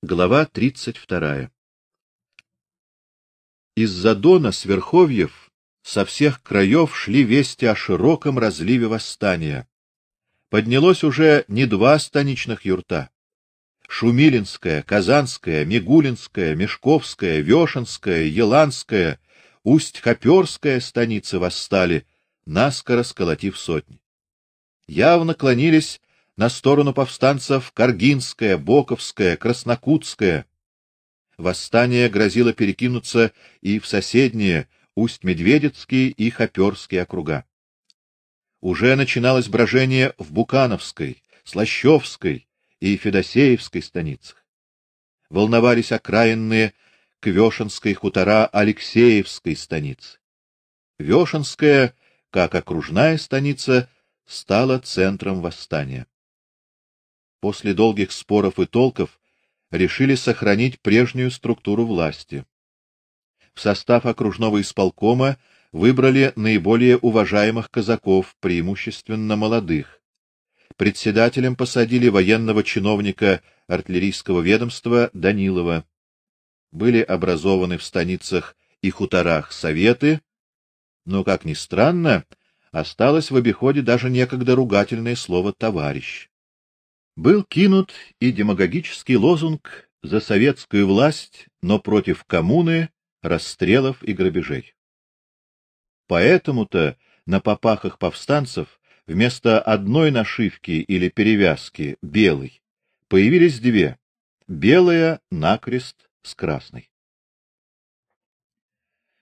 Глава 32. Из-за Дона с верховьев со всех краев шли вести о широком разливе восстания. Поднялось уже не два станичных юрта. Шумилинская, Казанская, Мигулинская, Мешковская, Вешенская, Еланская, Усть-Хоперская станицы восстали, наскоро сколотив сотни. Явно клонились на сторону повстанцев Каргинская, Боковская, Краснокутская. Восстание грозило перекинуться и в соседние Усть-Медведецкие и Хоперские округа. Уже начиналось брожение в Букановской, Слащевской и Федосеевской станицах. Волновались окраинные Квешенской хутора Алексеевской станицы. Вешенская, как окружная станица, стала центром восстания после долгих споров и толков решили сохранить прежнюю структуру власти. В состав окружного исполкома выбрали наиболее уважаемых казаков, преимущественно молодых. Председателем посадили военного чиновника артиллерийского ведомства Данилова. Были образованы в станицах и хуторах советы, но как ни странно, осталось в обиходе даже некогда ругательное слово товарищ был кинут и демагогический лозунг за советскую власть, но против коммуны, расстрелов и грабежей. Поэтому-то на попахах повстанцев вместо одной нашивки или перевязки белой появились две: белая накрест с красной.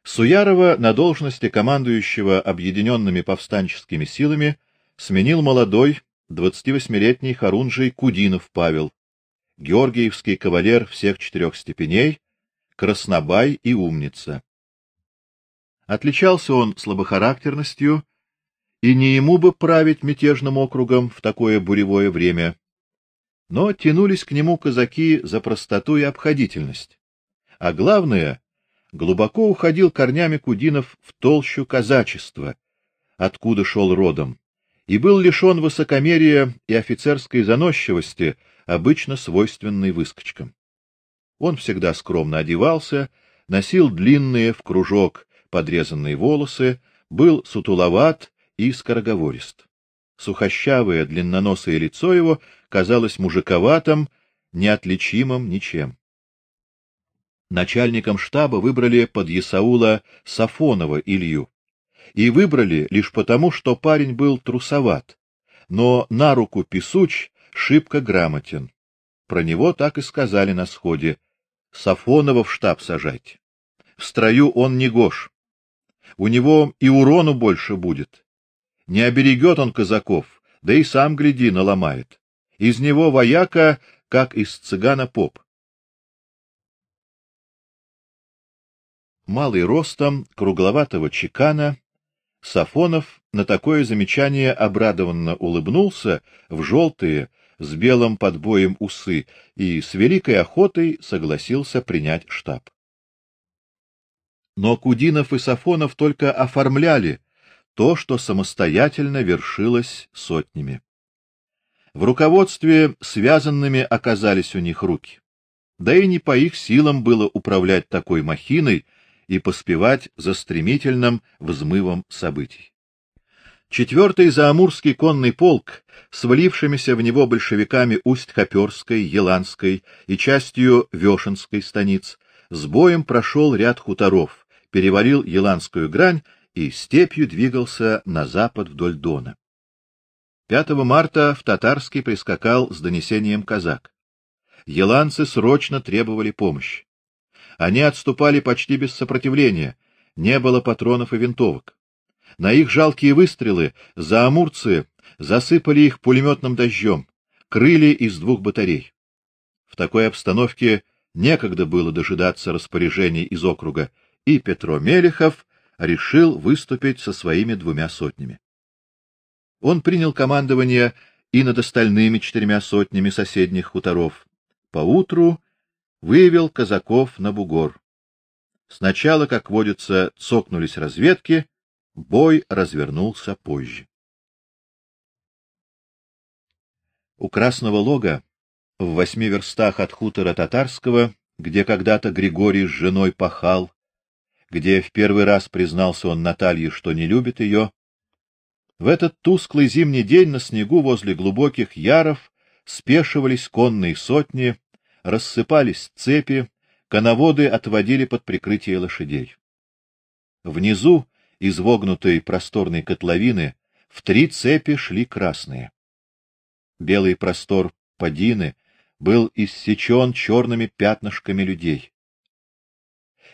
Суярова на должности командующего объединенными повстанческими силами сменил молодой 28-летний Харунжий Кудинов Павел, Георгиевский кавалер всех четырех степеней, краснобай и умница. Отличался он слабохарактерностью, и не ему бы править мятежным округом в такое буревое время. Но тянулись к нему казаки за простоту и обходительность. А главное, глубоко уходил корнями Кудинов в толщу казачества, откуда шел родом и был лишен высокомерия и офицерской заносчивости, обычно свойственной выскочкам. Он всегда скромно одевался, носил длинные в кружок подрезанные волосы, был сутуловат и скороговорист. Сухощавое длинноносое лицо его казалось мужиковатым, неотличимым ничем. Начальником штаба выбрали под Исаула Сафонова Илью и выбрали лишь потому, что парень был трусоват, но на руку писуч, шибко грамотен. Про него так и сказали на сходе: Сафонова в штаб сажать. В строю он не гош. У него и урону больше будет. Не оберегет он казаков, да и сам гляди наломает. Из него вояка, как из цыгана поп. Малый ростом, кругловатого чекана, Сафонов на такое замечание обрадованно улыбнулся в желтые с белым подбоем усы и с великой охотой согласился принять штаб. Но Кудинов и Сафонов только оформляли то, что самостоятельно вершилось сотнями. В руководстве связанными оказались у них руки. Да и не по их силам было управлять такой махиной, и поспевать за стремительным взмывом событий. Четвертый Заамурский конный полк, свалившимися в него большевиками Усть-Хоперской, Еланской и частью Вешенской станиц, с боем прошел ряд хуторов, перевалил Еланскую грань и степью двигался на запад вдоль Дона. 5 марта в Татарский прискакал с донесением казак. Еланцы срочно требовали помощи. Они отступали почти без сопротивления, не было патронов и винтовок. На их жалкие выстрелы заамурцы засыпали их пулеметным дождем, крыли из двух батарей. В такой обстановке некогда было дожидаться распоряжений из округа, и Петро Мелехов решил выступить со своими двумя сотнями. Он принял командование и над остальными четырьмя сотнями соседних хуторов. Поутру вывел казаков на бугор. Сначала, как водится, цокнулись разведки, бой развернулся позже. У Красного Лога в восьми верстах от хутора татарского, где когда-то Григорий с женой пахал, где в первый раз признался он Наталье, что не любит ее, в этот тусклый зимний день на снегу возле глубоких яров спешивались конные сотни, рассыпались цепи, коноводы отводили под прикрытие лошадей. Внизу, из вогнутой просторной котловины, в три цепи шли красные. Белый простор Падины был иссечен черными пятнышками людей.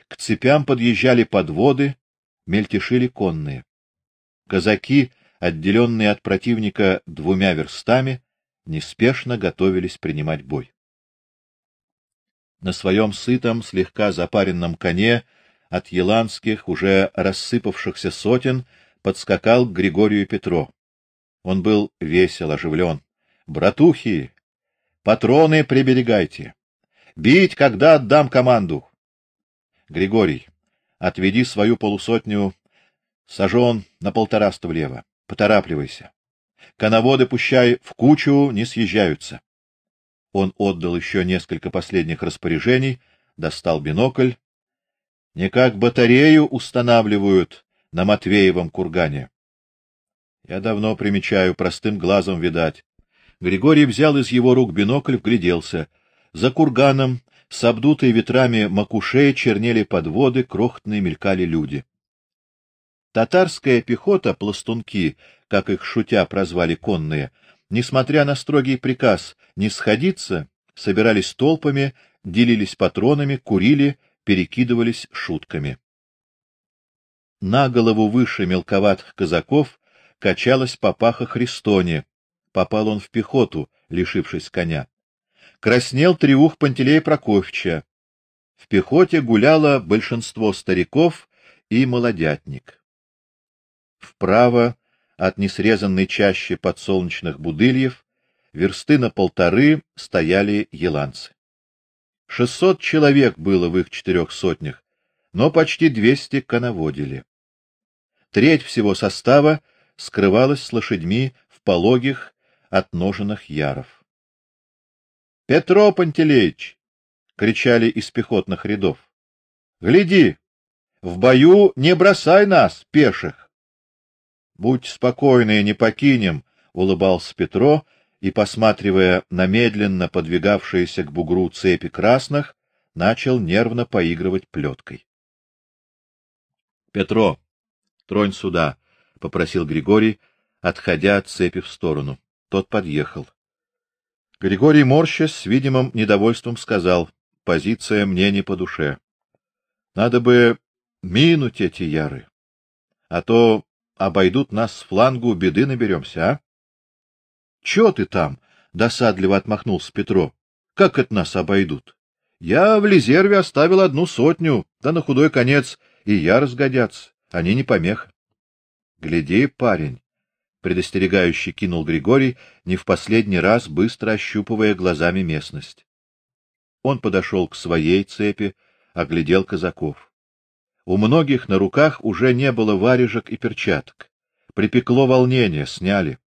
К цепям подъезжали подводы, мельтешили конные. Казаки, отделенные от противника двумя верстами, неспешно готовились принимать бой. На своем сытом, слегка запаренном коне от еланских, уже рассыпавшихся сотен, подскакал к Григорию Петро. Он был весел, оживлен. Братухи, Патроны приберегайте. Бить, когда отдам команду. Григорий, отведи свою полусотню сажен на полтораста влево. Поторапливайся. Коноводы пущай в кучу не съезжаются. Он отдал еще несколько последних распоряжений, достал бинокль. Не как батарею устанавливают на Матвеевом кургане. Я давно примечаю, простым глазом видать. Григорий взял из его рук бинокль, вгляделся. За курганом, с обдутой ветрами макушей чернели подводы, крохотные мелькали люди. Татарская пехота, пластунки, как их шутя прозвали конные, несмотря на строгий приказ не сходиться, собирались толпами, делились патронами, курили, перекидывались шутками. На голову выше мелковатых казаков качалась папаха Христоне, попал он в пехоту, лишившись коня. Краснел триух Пантелея Прокофьевича. В пехоте гуляло большинство стариков и молодятник. Вправо от несрезанной чащи подсолнечных будыльев версты на полторы стояли еланцы. Шестьсот человек было в их четырех сотнях, но почти двести коноводили. Треть всего состава скрывалась с лошадьми в пологих отноженных яров. Петро Пантелеич кричали из пехотных рядов. Гляди, в бою не бросай нас, пеших. Будь спокойны, не покинем, улыбался Петро и посматривая на медленно подвигавшиеся к бугру цепи красных, начал нервно поигрывать плеткой. Петро, тронь сюда, попросил Григорий, отходя от цепи в сторону. Тот подъехал. Григорий морщась с видимым недовольством сказал: "Позиция мне не по душе. Надо бы минуть эти яры, а то обойдут нас с флангу, беды наберемся, а?" "Что ты там?" досадливо отмахнулся Петро. "Как это нас обойдут? Я в резерве оставил одну сотню, да на худой конец и я разгодятся, они не помеха. Гляди, парень, предостерегающе кинул Григорий, не в последний раз быстро ощупывая глазами местность. Он подошел к своей цепи, оглядел казаков. У многих на руках уже не было варежек и перчаток. Припекло волнение, сняли.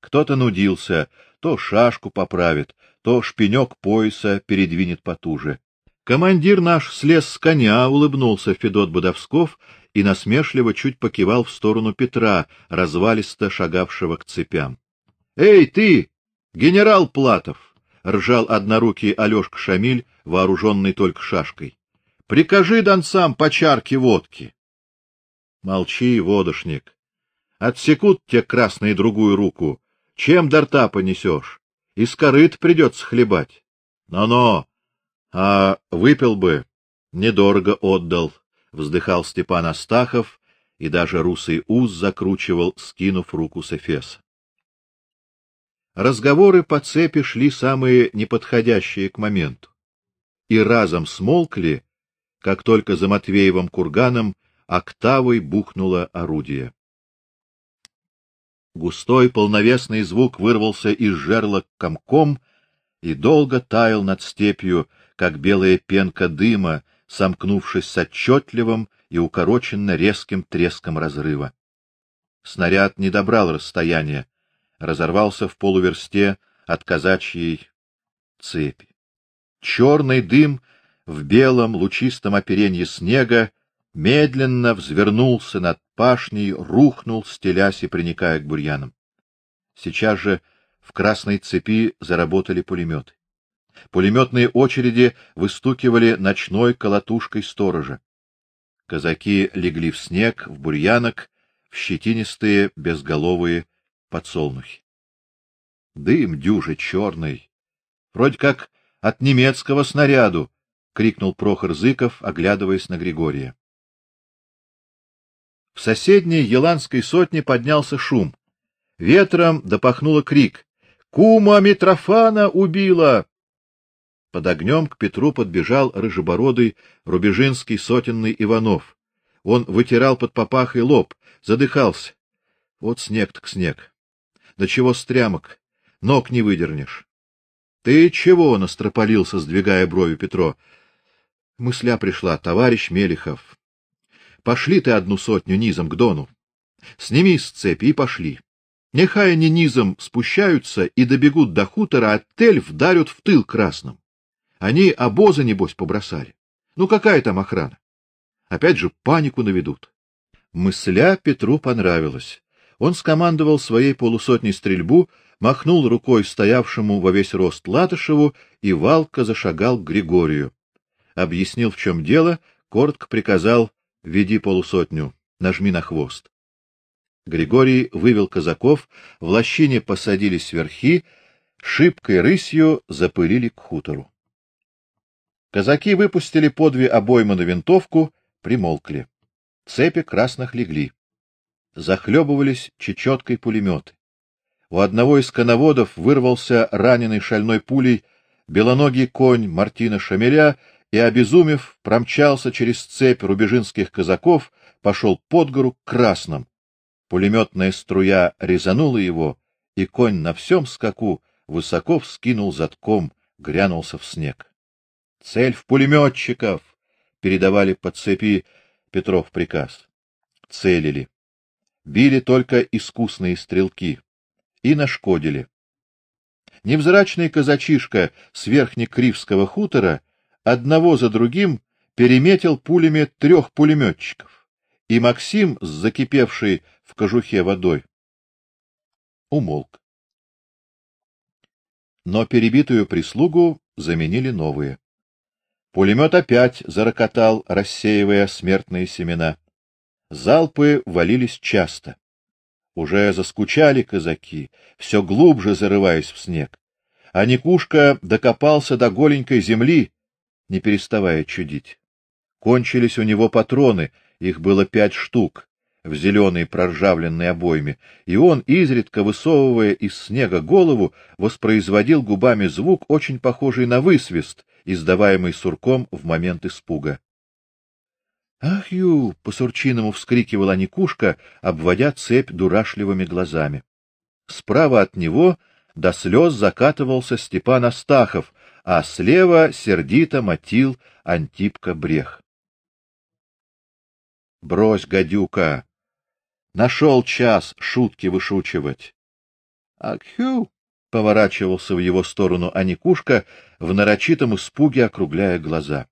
Кто-то нудился, то шашку поправит, то шпинек пояса передвинет потуже. Командир наш слез с коня, улыбнулся Федот Бодовсков и насмешливо чуть покивал в сторону Петра, развалисто шагавшего к цепям. Эй, ты, генерал Платов, ржал однорукий Алёшка Шамиль, вооруженный только шашкой. Прикажи донцам по чарке водки. Молчи, водошник. Отсекут те красные другую руку. Чем до рта понесешь? Из корыт придется хлебать. Но-но. А выпил бы, недорого отдал вздыхал Степан Астахов, и даже русый уз закручивал, скинув руку с эфеса. Разговоры по цепи шли самые неподходящие к моменту. И разом смолкли, как только за Матвеевым курганом октавой бухнуло орудие. Густой полновесный звук вырвался из жерла комком и долго таял над степью, как белая пенка дыма, сомкнувшись с отчетливым и укороченно резким треском разрыва. Снаряд не добрал расстояния, разорвался в полуверсте от казачьей цепи. Черный дым в белом лучистом оперенье снега медленно взвернулся над пашней, рухнул, стелясь и приникая к бурьянам. Сейчас же в красной цепи заработали пулеметы. Пулеметные очереди выстукивали ночной колотушкой сторожа. Казаки легли в снег, в бурьянок, в щетинистые безголовые подсолнухи. Дым дюже черный, вроде как от немецкого снаряду, крикнул Прохор Зыков, оглядываясь на Григория. В соседней Еланской сотне поднялся шум. Ветром допахнуло крик: "Кума Митрофана убила!" Под огнем к Петру подбежал рыжебородый рубежинский сотенный Иванов. Он вытирал под папахой лоб, задыхался. Вот снег так снег. Да чего стрямок, ног не выдернешь. Ты чего настропалился, сдвигая брови Петро? Мысля пришла, товарищ Мелихов. Пошли ты одну сотню низом к Дону. Сними с цепи и пошли. Нехай они низом спущаются и добегут до хутора, а тель вдарят в тыл красным. Они обозы небось побросали. Ну какая там охрана? Опять же панику наведут. Мысля Петру понравилась. Он скомандовал своей полусотней стрельбу, махнул рукой стоявшему во весь рост Латышеву и валко зашагал к Григорию. Объяснил, в чем дело, коротко приказал: "Веди полусотню, нажми на хвост". Григорий вывел казаков, в лощине посадились верхи, шибкой рысью запылили к хутору. Казаки выпустили по две обоймы на винтовку, примолкли. Цепи красных легли. Захлебывались чечеткой пулеметы. У одного из коноводов вырвался раненый шальной пулей белоногий конь Мартина Шамеля и обезумев промчался через цепь рубежинских казаков, пошел под гору к красным. Пулеметная струя резанула его, и конь на всем скаку высоко вскинул задком, грянулся в снег. Цель в пулеметчиков! передавали по цепи Петров приказ. Целили. Били только искусные стрелки и нашкодили. Невзрачный казачишка с верхнекривского хутора одного за другим переметил пулями трех пулеметчиков, и Максим, с закипевшей в кожухе водой, умолк. Но перебитую прислугу заменили новые. Пулемет опять зарокотал, рассеивая смертные семена. Залпы валились часто. Уже заскучали казаки, все глубже зарываясь в снег. А Никушка докопался до голенькой земли, не переставая чудить. Кончились у него патроны, их было пять штук в зеленой проржавленной обойме, и он, изредка высовывая из снега голову, воспроизводил губами звук, очень похожий на высвист, издаваемый сурком в момент испуга. Ах, ю, по-сурчиному вскрикивала Никушка, обводя цепь дурашливыми глазами. Справа от него до слез закатывался Степан Астахов, а слева сердито мотил Антипка Брех. Брось, гадюка. Нашел час шутки вышучивать. Ахю, поворачивался в его сторону Аникушка, в нарочитом испуге округляя глаза.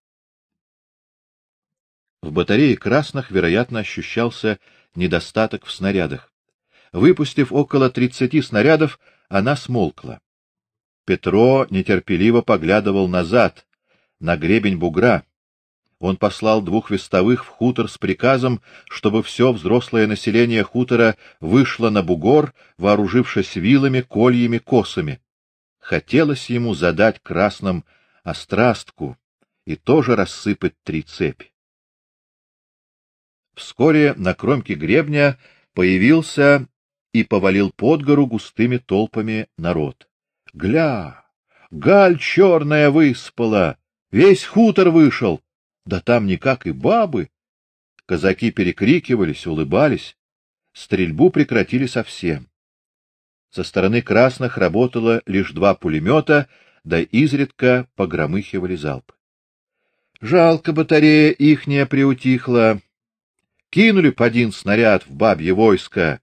В батарее красных, вероятно, ощущался недостаток в снарядах. Выпустив около тридцати снарядов, она смолкла. Петро нетерпеливо поглядывал назад, на гребень бугра. Он послал двух вестовых в хутор с приказом, чтобы все взрослое население хутора вышло на бугор, вооружившись вилами, кольями, косами. Хотелось ему задать красным острастку и тоже рассыпать три цепи. Вскоре на кромке гребня появился и повалил под гору густыми толпами народ. Гля! Галь черная выспала, весь хутор вышел. Да там никак и бабы. Казаки перекрикивались, улыбались. Стрельбу прекратили совсем. Со стороны красных работало лишь два пулемета, да изредка погромыхивали залпы. Жалко батарея ихняя приутихла. Кинули по один снаряд в бабье войско.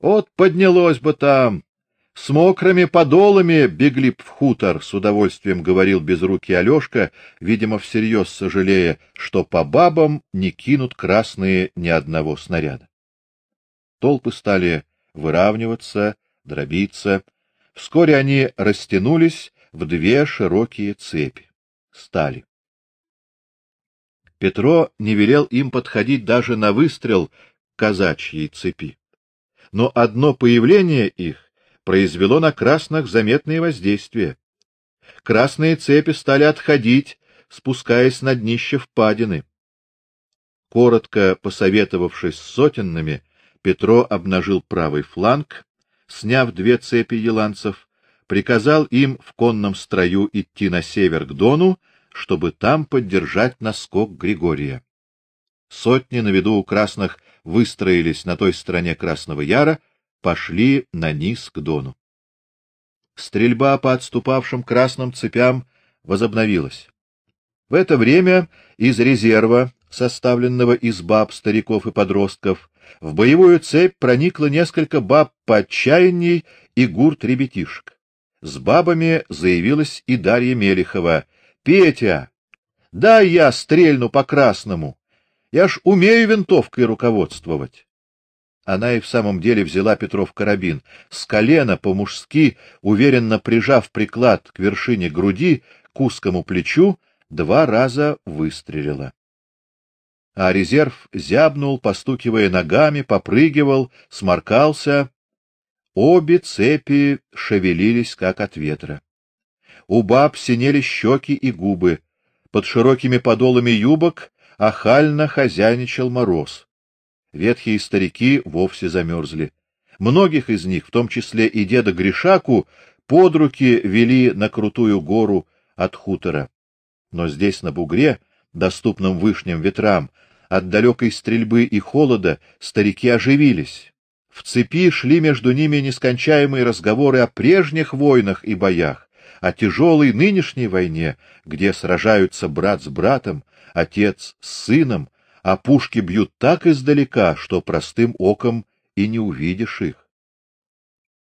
Вот поднялось бы там. С мокрыми подолами бегли б в хутор, с удовольствием говорил безрукий Алёшка, видимо, всерьез сожалея, что по бабам не кинут красные ни одного снаряда. Толпы стали выравниваться, дробиться. Вскоре они растянулись в две широкие цепи. Стали. Петро не велел им подходить даже на выстрел казачьей цепи. Но одно появление их произвело на красных заметное воздействие. Красные цепи стали отходить, спускаясь на днище впадины. Коротко посоветовавшись с сотенными, Петро обнажил правый фланг, сняв две цепи еланцев, приказал им в конном строю идти на север к Дону, чтобы там поддержать наскок Григория. Сотни на виду у красных выстроились на той стороне Красного Яра, пошли на низ к Дону. Стрельба по отступавшим красным цепям возобновилась. В это время из резерва, составленного из баб, стариков и подростков, в боевую цепь проникло несколько баб поотчаянней и гурт ребятишек. С бабами заявилась и Дарья Мелихова. Петя, дай я стрельну по красному. Я ж умею винтовкой руководствовать. Она и в самом деле взяла Петров карабин, с колена по-мужски, уверенно прижав приклад к вершине груди, к узкому плечу, два раза выстрелила. А резерв зябнул, постукивая ногами, попрыгивал, сморкался. Обе цепи шевелились как от ветра. У баб синели щеки и губы, под широкими подолами юбок охально хозяйничал мороз. Ветхие старики вовсе замерзли. Многих из них, в том числе и деда Гришаку, под руки вели на крутую гору от хутора. Но здесь на бугре, доступном вышним ветрам, от далекой стрельбы и холода старики оживились. В цепи шли между ними нескончаемые разговоры о прежних войнах и боях, о тяжелой нынешней войне, где сражаются брат с братом, отец с сыном, а пушки бьют так издалека, что простым оком и не увидишь их.